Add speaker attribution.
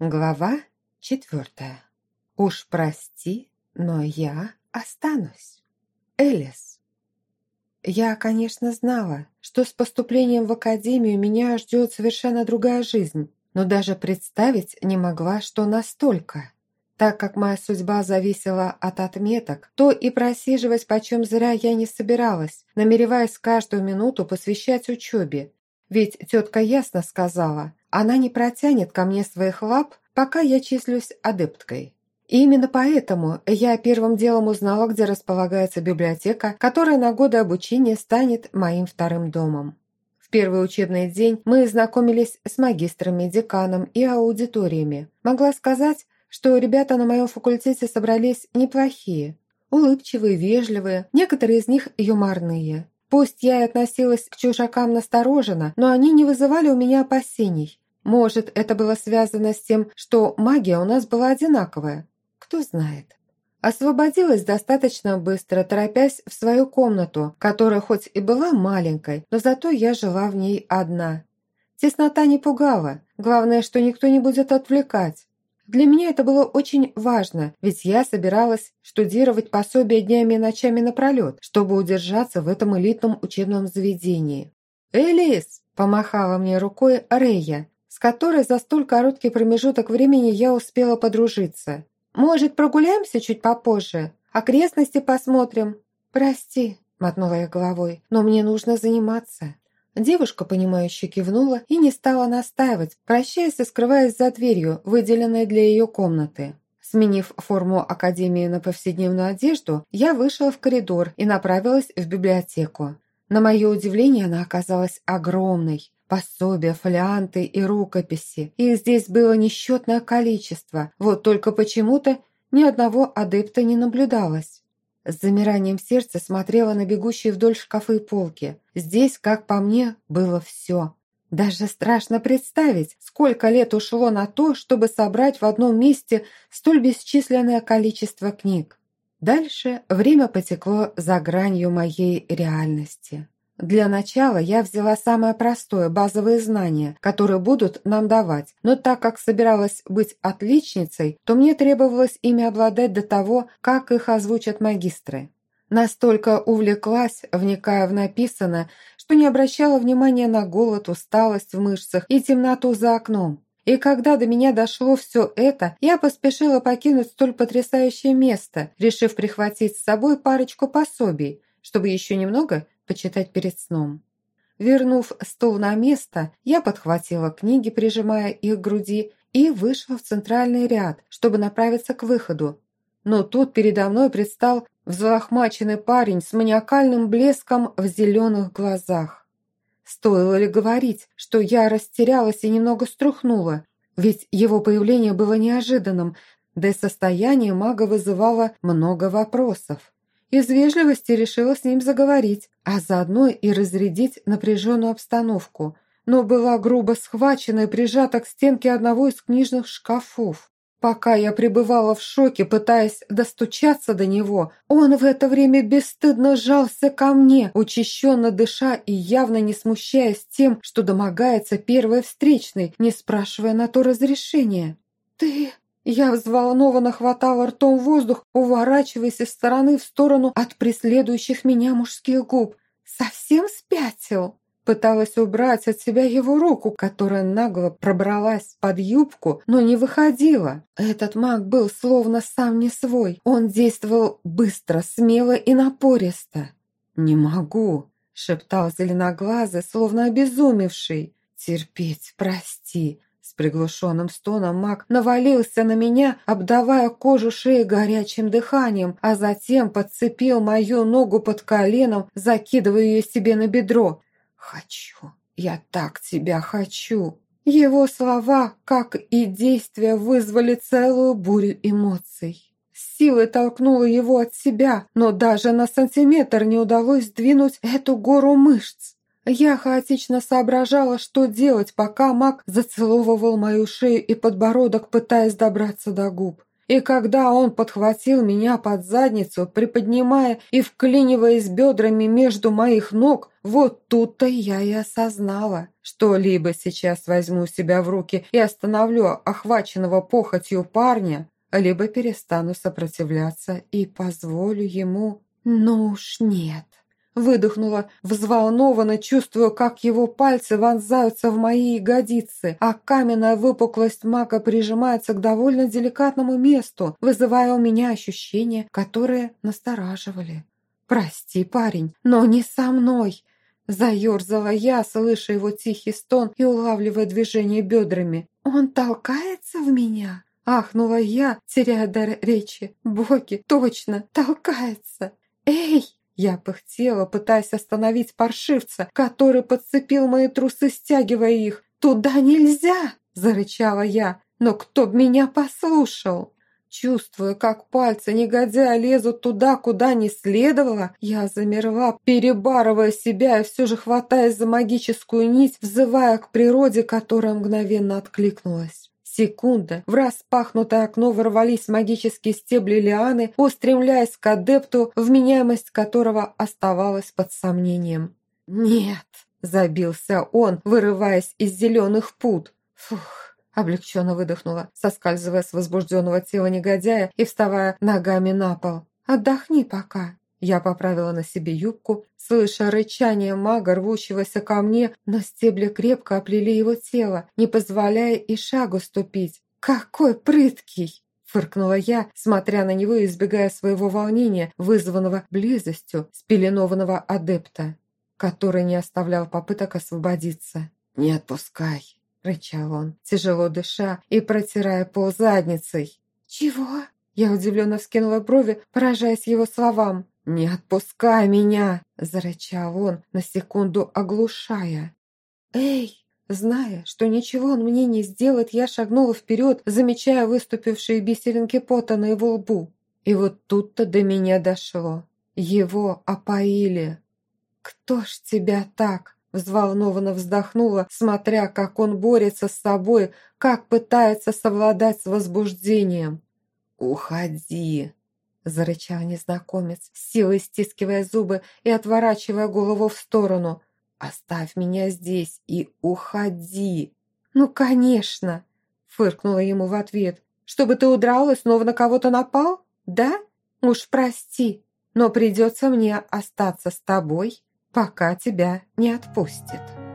Speaker 1: Глава четвертая. Уж прости, но я останусь. Элис. Я, конечно, знала, что с поступлением в академию меня ждет совершенно другая жизнь, но даже представить не могла, что настолько. Так как моя судьба зависела от отметок, то и просиживать почем зря я не собиралась, намереваясь каждую минуту посвящать учебе. Ведь тетка ясно сказала, она не протянет ко мне своих лап, пока я числюсь адепткой. И именно поэтому я первым делом узнала, где располагается библиотека, которая на годы обучения станет моим вторым домом. В первый учебный день мы знакомились с магистрами, деканом и аудиториями. Могла сказать, что ребята на моем факультете собрались неплохие. Улыбчивые, вежливые, некоторые из них юморные. Пусть я и относилась к чужакам настороженно, но они не вызывали у меня опасений. Может, это было связано с тем, что магия у нас была одинаковая. Кто знает. Освободилась достаточно быстро, торопясь в свою комнату, которая хоть и была маленькой, но зато я жила в ней одна. Теснота не пугала, главное, что никто не будет отвлекать. Для меня это было очень важно, ведь я собиралась штудировать пособие днями и ночами напролет, чтобы удержаться в этом элитном учебном заведении. «Элис!» – помахала мне рукой Рея, с которой за столь короткий промежуток времени я успела подружиться. «Может, прогуляемся чуть попозже? Окрестности посмотрим?» «Прости», – мотнула я головой, – «но мне нужно заниматься». Девушка, понимающе кивнула и не стала настаивать, прощаясь и скрываясь за дверью, выделенной для ее комнаты. Сменив форму академии на повседневную одежду, я вышла в коридор и направилась в библиотеку. На мое удивление, она оказалась огромной. Пособия, фолианты и рукописи. Их здесь было несчетное количество. Вот только почему-то ни одного адепта не наблюдалось. С замиранием сердца смотрела на бегущие вдоль шкафы и полки. Здесь, как по мне, было все. Даже страшно представить, сколько лет ушло на то, чтобы собрать в одном месте столь бесчисленное количество книг. Дальше время потекло за гранью моей реальности. Для начала я взяла самое простое, базовые знания, которые будут нам давать, но так как собиралась быть отличницей, то мне требовалось ими обладать до того, как их озвучат магистры. Настолько увлеклась, вникая в написанное, что не обращала внимания на голод, усталость в мышцах и темноту за окном. И когда до меня дошло все это, я поспешила покинуть столь потрясающее место, решив прихватить с собой парочку пособий, чтобы еще немного почитать перед сном. Вернув стол на место, я подхватила книги, прижимая их к груди, и вышла в центральный ряд, чтобы направиться к выходу. Но тут передо мной предстал взлохмаченный парень с маниакальным блеском в зеленых глазах. Стоило ли говорить, что я растерялась и немного струхнула, ведь его появление было неожиданным, да и состояние мага вызывало много вопросов. Из вежливости решила с ним заговорить, а заодно и разрядить напряженную обстановку, но была грубо схвачена и прижата к стенке одного из книжных шкафов. Пока я пребывала в шоке, пытаясь достучаться до него, он в это время бесстыдно жался ко мне, учащенно дыша и явно не смущаясь тем, что домогается первой встречной, не спрашивая на то разрешения. «Ты...» Я взволнованно хватала ртом воздух, уворачиваясь из стороны в сторону от преследующих меня мужских губ. «Совсем спятил?» Пыталась убрать от себя его руку, которая нагло пробралась под юбку, но не выходила. Этот маг был словно сам не свой. Он действовал быстро, смело и напористо. «Не могу», — шептал зеленоглазый, словно обезумевший. «Терпеть, прости, с приглушенным стоном маг навалился на меня, обдавая кожу шеи горячим дыханием, а затем подцепил мою ногу под коленом, закидывая ее себе на бедро. «Хочу, я так тебя хочу!» Его слова, как и действия, вызвали целую бурю эмоций. Силой толкнула его от себя, но даже на сантиметр не удалось сдвинуть эту гору мышц. Я хаотично соображала, что делать, пока маг зацеловывал мою шею и подбородок, пытаясь добраться до губ. И когда он подхватил меня под задницу, приподнимая и вклиниваясь бедрами между моих ног, Вот тут-то я и осознала, что либо сейчас возьму себя в руки и остановлю охваченного похотью парня, либо перестану сопротивляться и позволю ему... Ну уж нет. Выдохнула, взволнованно, чувствуя, как его пальцы вонзаются в мои ягодицы, а каменная выпуклость мака прижимается к довольно деликатному месту, вызывая у меня ощущения, которые настораживали. «Прости, парень, но не со мной!» Заерзала я, слыша его тихий стон и улавливая движение бедрами. «Он толкается в меня?» Ахнула я, теряя дар речи. «Боги, точно, толкается!» «Эй!» Я пыхтела, пытаясь остановить паршивца, который подцепил мои трусы, стягивая их. «Туда нельзя!» – зарычала я. «Но кто б меня послушал?» Чувствуя, как пальцы негодяя лезут туда, куда не следовало, я замерла, перебарывая себя и все же хватаясь за магическую нить, взывая к природе, которая мгновенно откликнулась. Секунда, в распахнутое окно ворвались магические стебли лианы, устремляясь к адепту, вменяемость которого оставалась под сомнением. «Нет!» – забился он, вырываясь из зеленых пут. «Фух!» Облегченно выдохнула, соскальзывая с возбужденного тела негодяя и вставая ногами на пол. «Отдохни пока». Я поправила на себе юбку, слыша рычание мага, рвущегося ко мне, но стебли крепко оплели его тело, не позволяя и шагу ступить. «Какой прыткий!» Фыркнула я, смотря на него и избегая своего волнения, вызванного близостью спеленованного адепта, который не оставлял попыток освободиться. «Не отпускай!» – рычал он, тяжело дыша и протирая пол задницей. «Чего?» Я удивленно вскинула брови, поражаясь его словам. «Не отпускай меня!» – зарычал он, на секунду оглушая. «Эй!» Зная, что ничего он мне не сделает, я шагнула вперед, замечая выступившие бисеринки пота на его лбу. И вот тут-то до меня дошло. Его опоили. «Кто ж тебя так?» Взволнованно вздохнула, смотря, как он борется с собой, как пытается совладать с возбуждением. «Уходи!» – зарычал незнакомец, силой стискивая зубы и отворачивая голову в сторону. «Оставь меня здесь и уходи!» «Ну, конечно!» – фыркнула ему в ответ. «Чтобы ты удрал и снова на кого-то напал? Да? Уж прости, но придется мне остаться с тобой пока тебя не отпустит.